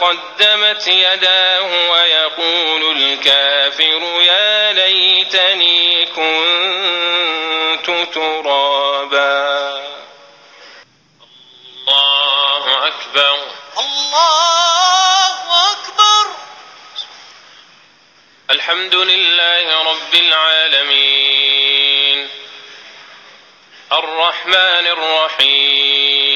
قدمت يداه ويقول الكافر يا ليتني كنت ترابا. الله أكبر. الله أكبر. الحمد لله رب العالمين. الرحمن الرحيم.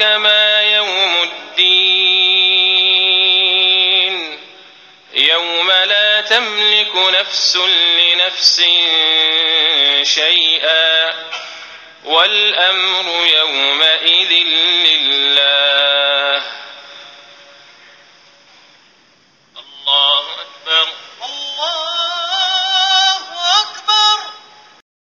كما يوم الدين. يوم لا تملك نفس لنفس شيئا. والأمر يومئذ لله.